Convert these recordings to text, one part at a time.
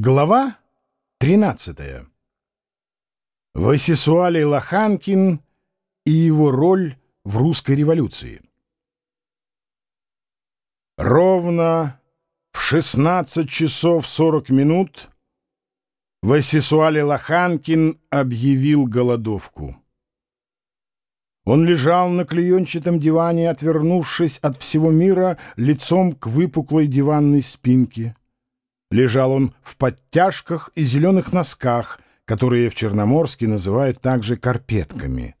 Глава 13. Васисуалий Лоханкин и его роль в русской революции. Ровно в 16 часов 40 минут Васисуалий Лоханкин объявил голодовку. Он лежал на клеенчатом диване, отвернувшись от всего мира лицом к выпуклой диванной спинке. Лежал он в подтяжках и зеленых носках, которые в Черноморске называют также карпетками.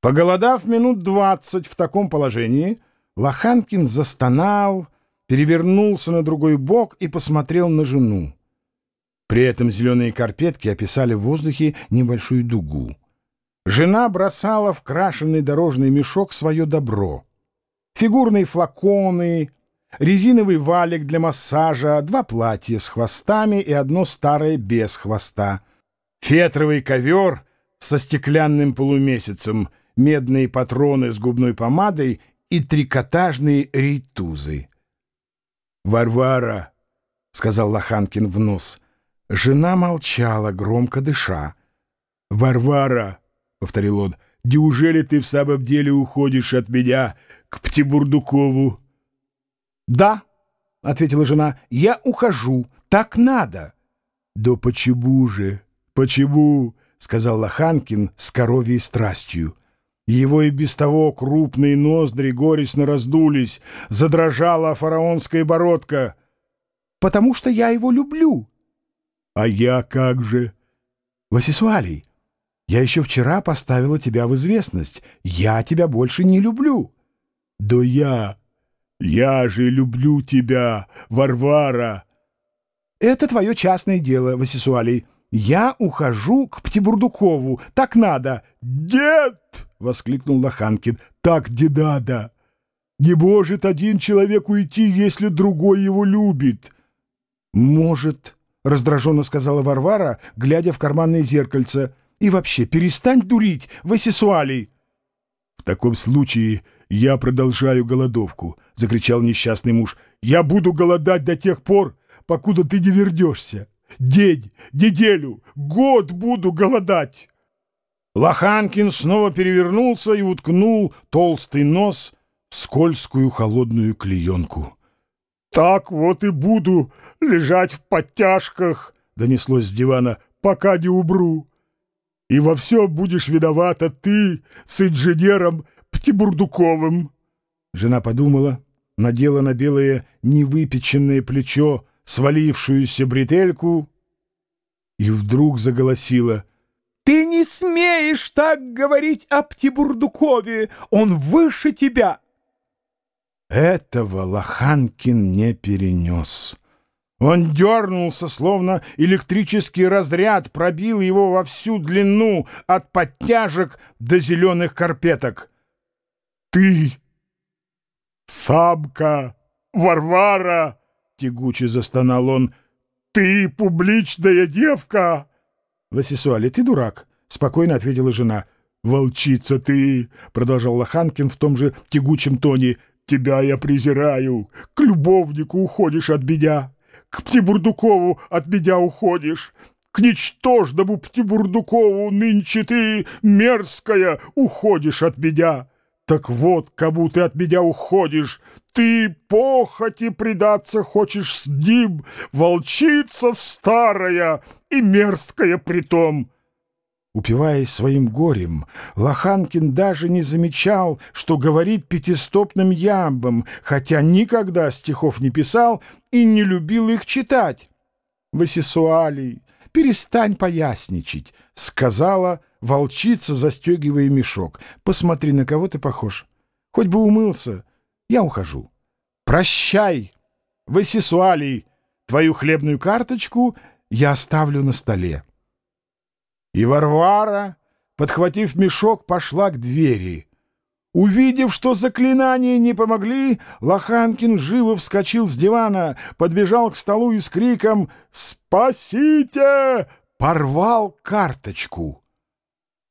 Поголодав минут двадцать в таком положении, Лоханкин застонал, перевернулся на другой бок и посмотрел на жену. При этом зеленые карпетки описали в воздухе небольшую дугу. Жена бросала в крашеный дорожный мешок свое добро. Фигурные флаконы, резиновый валик для массажа, два платья с хвостами и одно старое без хвоста, фетровый ковер со стеклянным полумесяцем, медные патроны с губной помадой и трикотажные рейтузы. «Варвара!» — сказал Лоханкин в нос. Жена молчала, громко дыша. «Варвара!» — повторил он. «Неужели ты в самом деле уходишь от меня к Птибурдукову?» «Да», — ответила жена, — «я ухожу. Так надо». «Да почему же? Почему?» — сказал Лоханкин с коровьей страстью. Его и без того крупные ноздри горестно раздулись, задрожала фараонская бородка. «Потому что я его люблю». «А я как же?» «Васисуалий, я еще вчера поставила тебя в известность. Я тебя больше не люблю». «Да я...» «Я же люблю тебя, Варвара!» «Это твое частное дело, Васисуалий. Я ухожу к Птибурдукову. Так надо!» «Дед!» — воскликнул Лоханкин. «Так не надо! Не может один человек уйти, если другой его любит!» «Может!» — раздраженно сказала Варвара, глядя в карманное зеркальце. «И вообще, перестань дурить, Васисуалий!» «В таком случае я продолжаю голодовку», — закричал несчастный муж. «Я буду голодать до тех пор, покуда ты не вернешься. День, неделю, год буду голодать!» Лоханкин снова перевернулся и уткнул толстый нос в скользкую холодную клеенку. «Так вот и буду лежать в подтяжках», — донеслось с дивана, — «пока не убру. И во всем будешь виновата ты с инженером Птибурдуковым». Жена подумала, надела на белое невыпеченное плечо свалившуюся бретельку и вдруг заголосила. «Ты не смеешь так говорить о Птибурдукове! Он выше тебя!» Этого Лоханкин не перенес. Он дернулся, словно электрический разряд пробил его во всю длину от подтяжек до зеленых карпеток. «Ты, самка, Варвара!» — тягуче застонал он. «Ты публичная девка!» «Васисуали, ты дурак!» — спокойно ответила жена. «Волчица ты!» — продолжал Лоханкин в том же тягучем тоне. «Тебя я презираю! К любовнику уходишь от меня! К Птибурдукову от меня уходишь! К ничтожному Птибурдукову нынче ты, мерзкая, уходишь от меня!» Так вот, кому ты от меня уходишь. Ты похоти предаться хочешь с ним, волчица старая и мерзкая притом. Упиваясь своим горем, Лоханкин даже не замечал, что говорит пятистопным ямбом, хотя никогда стихов не писал и не любил их читать. «Васисуалий, перестань поясничать», — сказала волчица, застегивая мешок. «Посмотри, на кого ты похож. Хоть бы умылся. Я ухожу. Прощай, Васисуалий, твою хлебную карточку я оставлю на столе». И Варвара, подхватив мешок, пошла к двери. Увидев, что заклинания не помогли, Лоханкин живо вскочил с дивана, подбежал к столу и с криком «Спасите!» порвал карточку.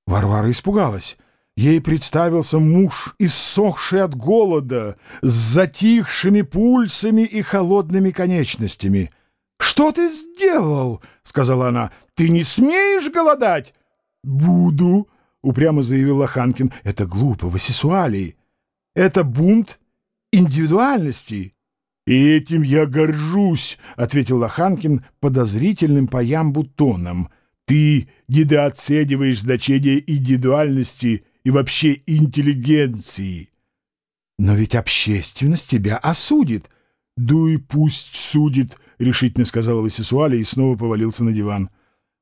Варвара испугалась. Ей представился муж, иссохший от голода, с затихшими пульсами и холодными конечностями. «Что ты сделал?» — сказала она. «Ты не смеешь голодать?» «Буду», — упрямо заявил Лоханкин. «Это глупо, Васисуалий. Это бунт индивидуальности». «И этим я горжусь», — ответил Лоханкин подозрительным по ямбу тоном. «Ты недооцениваешь значение индивидуальности и вообще интеллигенции». «Но ведь общественность тебя осудит». «Да пусть судит», — решительно сказал Васисуаля и снова повалился на диван.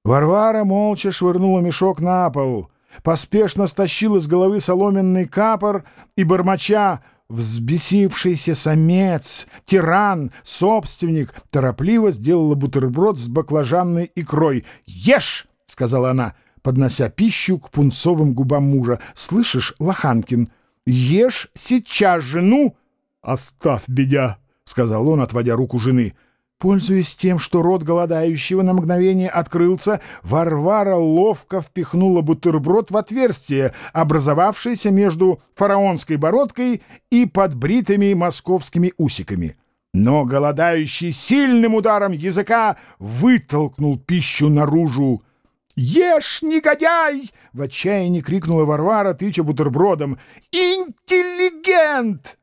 Варвара молча швырнула мешок на пол, поспешно стащила с головы соломенный капор и, бормоча, взбесившийся самец, тиран, собственник, торопливо сделала бутерброд с баклажанной икрой. «Ешь!» — сказала она, поднося пищу к пунцовым губам мужа. «Слышишь, Лоханкин, ешь сейчас же, ну!» «Оставь меня!» — сказал он, отводя руку жены. Пользуясь тем, что рот голодающего на мгновение открылся, Варвара ловко впихнула бутерброд в отверстие, образовавшееся между фараонской бородкой и подбритыми московскими усиками. Но голодающий сильным ударом языка вытолкнул пищу наружу. «Ешь, негодяй!» — в отчаянии крикнула Варвара, тыча бутербродом. «Интеллигент!»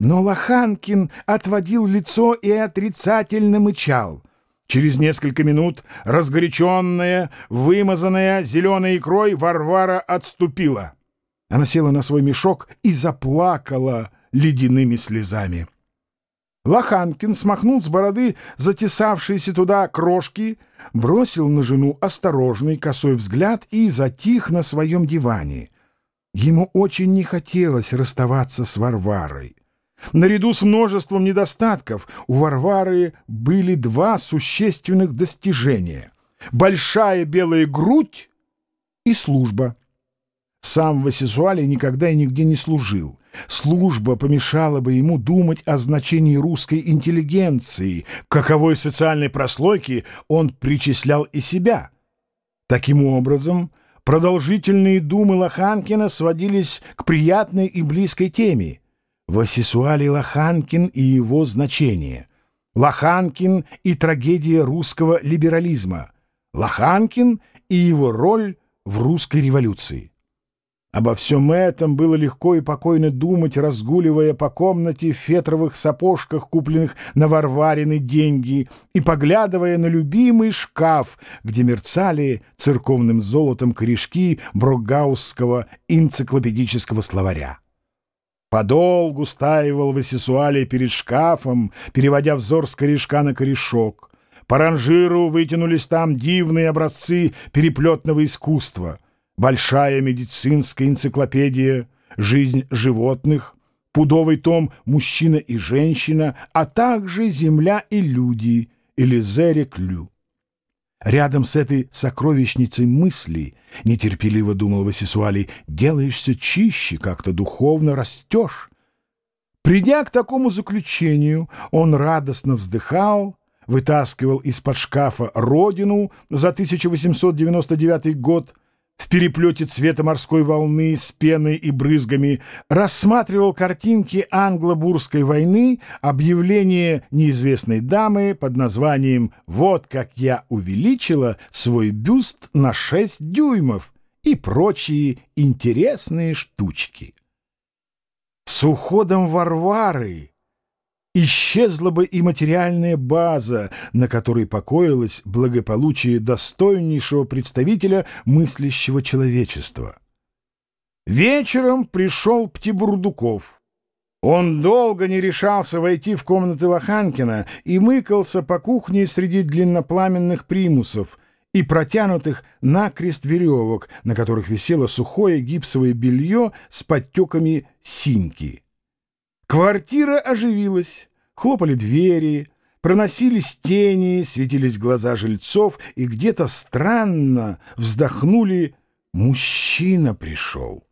Но Лоханкин отводил лицо и отрицательно мычал. Через несколько минут, разгоряченная, вымазанная зеленой икрой, Варвара отступила. Она села на свой мешок и заплакала ледяными слезами. Лоханкин смахнул с бороды затесавшиеся туда крошки, бросил на жену осторожный косой взгляд и затих на своем диване. Ему очень не хотелось расставаться с Варварой. Наряду с множеством недостатков у Варвары были два существенных достижения — большая белая грудь и служба. Сам Васисуалий никогда и нигде не служил. Служба помешала бы ему думать о значении русской интеллигенции, каковой социальной прослойки он причислял и себя. Таким образом, продолжительные думы Лоханкина сводились к приятной и близкой теме — Васисуалий Лоханкин и его значение. Лоханкин и трагедия русского либерализма. Лоханкин и его роль в русской революции. Обо всем этом было легко и покойно думать, разгуливая по комнате в фетровых сапожках, купленных на Варварины деньги, и поглядывая на любимый шкаф, где мерцали церковным золотом корешки Брогаусского энциклопедического словаря. Подолгу стаивал Васисуалий перед шкафом, переводя взор с корешка на корешок. По ранжиру вытянулись там дивные образцы переплетного искусства. Большая медицинская энциклопедия «Жизнь животных», пудовый том «Мужчина и женщина», а также «Земля и люди» Элизере Клю. Рядом с этой сокровищницей мысли, нетерпеливо думал Васисуалий, делаешься чище, как-то духовно растешь. Придя к такому заключению, он радостно вздыхал, вытаскивал из-под шкафа «Родину» за 1899 год — в переплете цвета морской волны с пеной и брызгами, рассматривал картинки англо-бурской войны, объявление неизвестной дамы под названием «Вот как я увеличила свой бюст на 6 дюймов» и прочие интересные штучки. С уходом Варвары исчезла бы и материальная база, на которой покоилось благополучие достойнейшего представителя мыслящего человечества. Вечером пришел Птибурдуков. Он долго не решался войти в комнаты Лоханкина и мыкался по кухне среди длиннопламенных примусов и протянутых накрест веревок, на которых висело сухое гипсовое белье с подтеками синьки. Квартира оживилась, хлопали двери, проносились тени, светились глаза жильцов, и где-то странно вздохнули «Мужчина пришел».